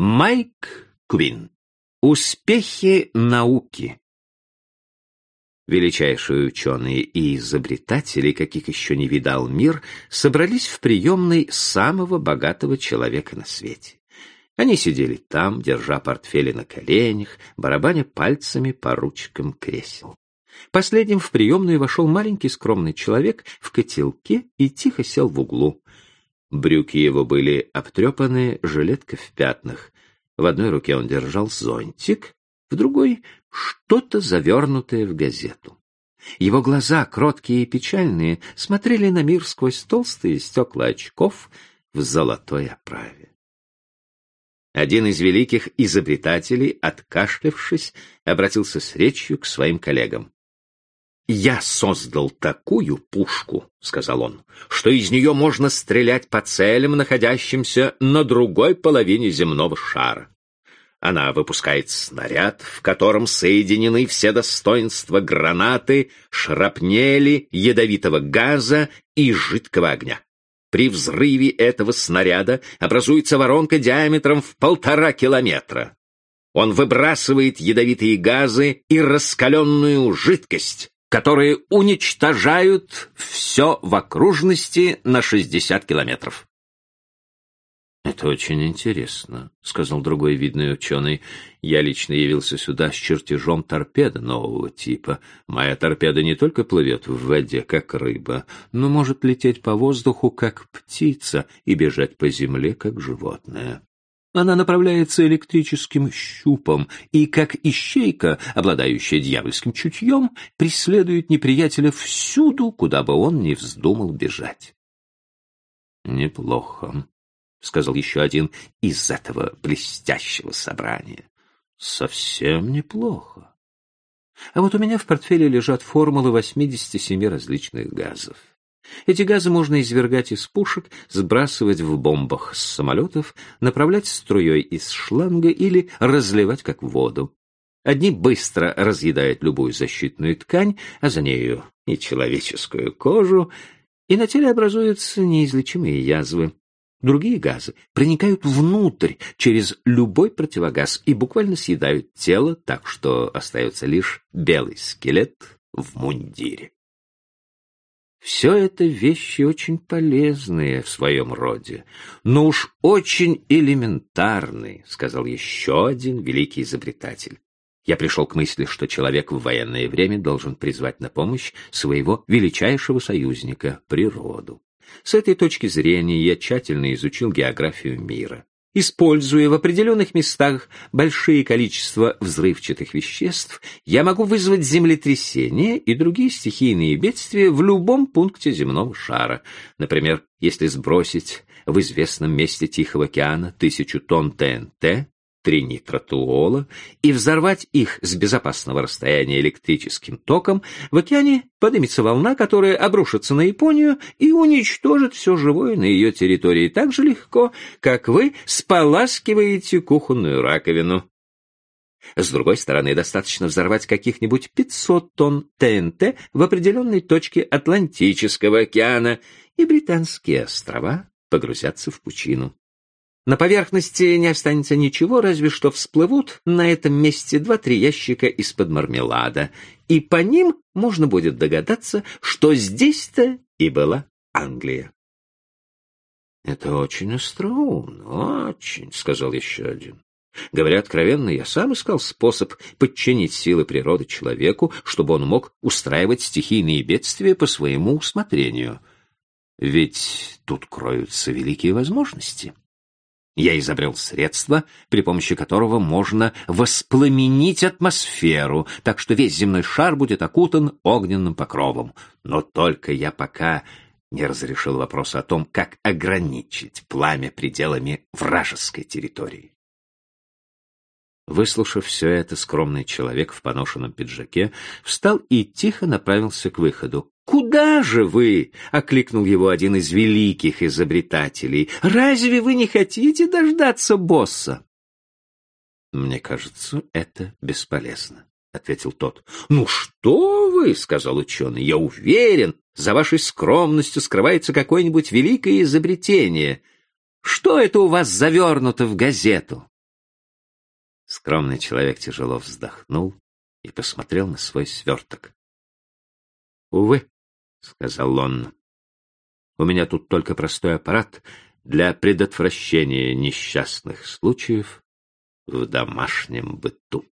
Майк Квин. Успехи науки. Величайшие ученые и изобретатели, каких еще не видал мир, собрались в приемной самого богатого человека на свете. Они сидели там, держа портфели на коленях, барабаня пальцами по ручкам кресел. Последним в приемную вошел маленький скромный человек в котелке и тихо сел в углу. Брюки его были обтрепаны, жилетка в пятнах. В одной руке он держал зонтик, в другой — что-то завернутое в газету. Его глаза, кроткие и печальные, смотрели на мир сквозь толстые стекла очков в золотой оправе. Один из великих изобретателей, откашлявшись, обратился с речью к своим коллегам. «Я создал такую пушку, — сказал он, — что из нее можно стрелять по целям, находящимся на другой половине земного шара. Она выпускает снаряд, в котором соединены все достоинства гранаты, шрапнели, ядовитого газа и жидкого огня. При взрыве этого снаряда образуется воронка диаметром в полтора километра. Он выбрасывает ядовитые газы и раскаленную жидкость, которые уничтожают все в окружности на 60 километров. «Это очень интересно», — сказал другой видный ученый. «Я лично явился сюда с чертежом торпеды нового типа. Моя торпеда не только плывет в воде, как рыба, но может лететь по воздуху, как птица, и бежать по земле, как животное». Она направляется электрическим щупом и, как ищейка, обладающая дьявольским чутьем, преследует неприятеля всюду, куда бы он ни вздумал бежать. «Неплохо», — сказал еще один из этого блестящего собрания. «Совсем неплохо. А вот у меня в портфеле лежат формулы 87 различных газов. Эти газы можно извергать из пушек, сбрасывать в бомбах с самолетов, направлять струей из шланга или разливать как воду. Одни быстро разъедают любую защитную ткань, а за нею и человеческую кожу, и на теле образуются неизлечимые язвы. Другие газы проникают внутрь через любой противогаз и буквально съедают тело, так что остается лишь белый скелет в мундире. Все это вещи очень полезные в своем роде, но уж очень элементарные, сказал еще один великий изобретатель. Я пришел к мысли, что человек в военное время должен призвать на помощь своего величайшего союзника — природу. С этой точки зрения я тщательно изучил географию мира. Используя в определенных местах большие количества взрывчатых веществ, я могу вызвать землетрясения и другие стихийные бедствия в любом пункте земного шара. Например, если сбросить в известном месте Тихого океана тысячу тонн ТНТ, тринитротуола и взорвать их с безопасного расстояния электрическим током, в океане поднимется волна, которая обрушится на Японию и уничтожит все живое на ее территории так же легко, как вы споласкиваете кухонную раковину. С другой стороны, достаточно взорвать каких-нибудь 500 тонн ТНТ в определенной точке Атлантического океана, и британские острова погрузятся в пучину. На поверхности не останется ничего, разве что всплывут на этом месте два-три ящика из-под мармелада, и по ним можно будет догадаться, что здесь-то и была Англия. — Это очень остроумно, очень, — сказал еще один. Говоря откровенно, я сам искал способ подчинить силы природы человеку, чтобы он мог устраивать стихийные бедствия по своему усмотрению. Ведь тут кроются великие возможности. Я изобрел средство, при помощи которого можно воспламенить атмосферу, так что весь земной шар будет окутан огненным покровом. Но только я пока не разрешил вопрос о том, как ограничить пламя пределами вражеской территории. Выслушав все это, скромный человек в поношенном пиджаке встал и тихо направился к выходу. «Куда же вы?» — окликнул его один из великих изобретателей. «Разве вы не хотите дождаться босса?» «Мне кажется, это бесполезно», — ответил тот. «Ну что вы?» — сказал ученый. «Я уверен, за вашей скромностью скрывается какое-нибудь великое изобретение. Что это у вас завернуто в газету?» Скромный человек тяжело вздохнул и посмотрел на свой сверток. «Увы», — сказал он, — «у меня тут только простой аппарат для предотвращения несчастных случаев в домашнем быту».